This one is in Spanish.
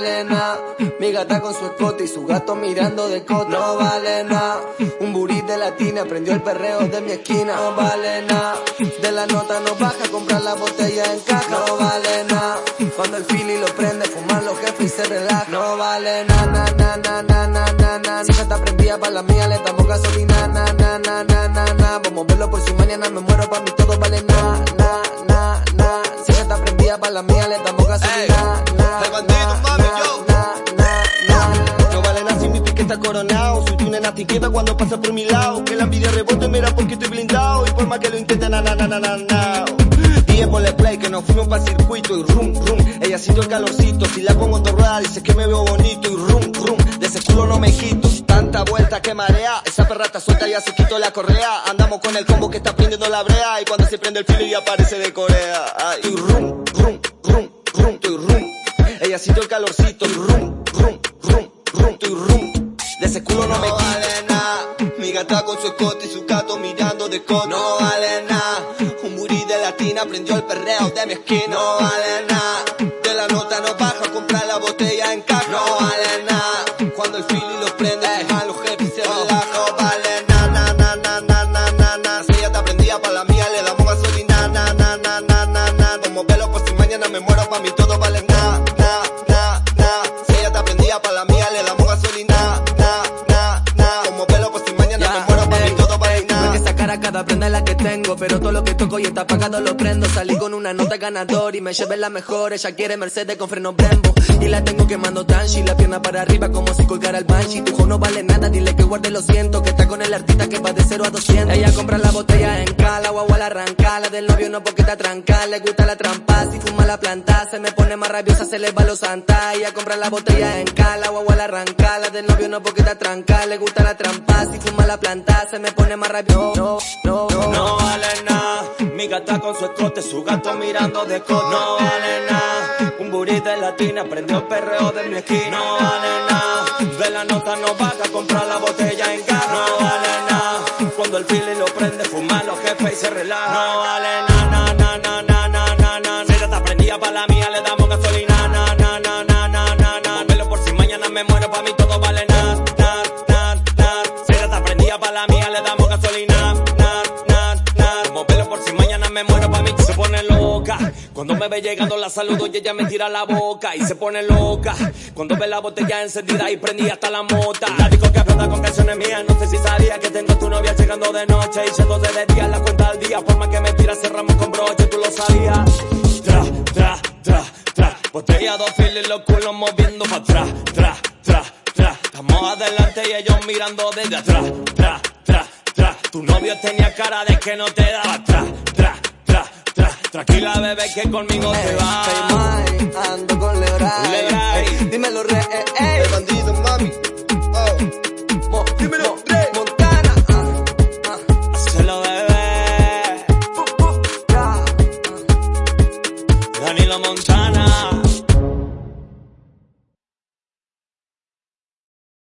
vale nada. Mi gata con su escote y su gato mirando de coto, no vale nada. Un burrito de latina prendió el perreo de mi esquina, no vale nada. De la nota no baja, comprar la botella en caja, no vale nada. Cuando el fili lo prende, fumar los jefes y se relaja, no vale nada, na, na, na, na, na, na. Si está prendida para la mía, le damos gasolina, na, na, na, na, na, na. Vamos a verlo por si mañana me muero, está coronado. Soy una natiqueta cuando pasa por mi lado. Que la envidia rebote, mira porque estoy blindado. Y por más que lo intenten, na, na, na, na, na. Y es el play que nos fuimos para circuito y rum, rum. Ella sintió el calorcito. Si la pongo en torrada, dice que me veo bonito y rum, rum. De ese culo no me quito. Tanta vuelta que marea. Esa perra está suelta, ya se quitó la correa. Andamos con el combo que está prendiendo la brea. Y cuando se prende el filo y aparece de Corea. Ay, y rum, rum, rum, rum, y rum. Ella sintió el calorcito rum, vale nada. Mi gata con su escote y su gato mirando de coto. No vale nada. Un burí de latina prendió el perreo de mi esquina. No vale nada. De la nota no baja comprar la botella en caja. No vale nada. Cuando el fili lo prende, a los jefes la que tengo Pero todo lo que toco y está apagado lo prendo. Salí con una nota ganador y me llevé la mejor Ella quiere Mercedes con freno Brembo. Y la tengo quemando tanchi La pierna para arriba como si colgara el banshee. Tu no vale nada, dile que guarde lo siento Que está con el artista que va de 0 a 200 Ella compra la botella en cala, guagua la arranca La del novio no porque está tranca Le gusta la trampa, si fuma la planta Se me pone más rabiosa, se le va los santa. Ella compra la botella en cala, guagua la arranca La del novio no porque está tranca Le gusta la trampa, si fuma la planta Se me pone más rabiosa su gato mirando de coto. No vale nada. Un burrito de latina prendió el perreo de mi esquina. No vale nada. De la nota no vaca, comprar la botella en casa. No vale nada. Cuando el fili lo prende, fuma los jefes y se relaja. No vale nada, na, na, na, na, na, na, na. Ella está prendida para la mía, le damos gasolina. Na, na, na. Velo por si mañana me muero, pa' mí todo vale nada, na, na, para la mía, le damos gasolina. Na, na, na. Como por si mañana me muero, Cuando me ve llegando la saludo y ella me tira la boca y se pone loca. Cuando ve la botella encendida y prendida hasta la mota. La que explota con canciones mías. No sé si sabía que tengo tu novia llegando de noche y yendo de día. La cuenta al día, forma que me tira, cerramos con broche, tú lo sabías. Tra, tra, tra, tra. Botella dos files, los culos moviendo pa' atrás. Tra, tra, tra. Estamos adelante y ellos mirando desde atrás. Tra, tra, tra. Tu novio tenía cara de que no te daba. Tra. Tranquila, bebé, que conmigo hey, te va. Hey, ando con Lebray. Lebray. Hey, dímelo, re, eh, eh. El bandido, mami. Oh. Mo, dímelo, mo, re. Montana. Uh, uh. Hacelo, bebé. Uh, uh, yeah. Danilo Montana.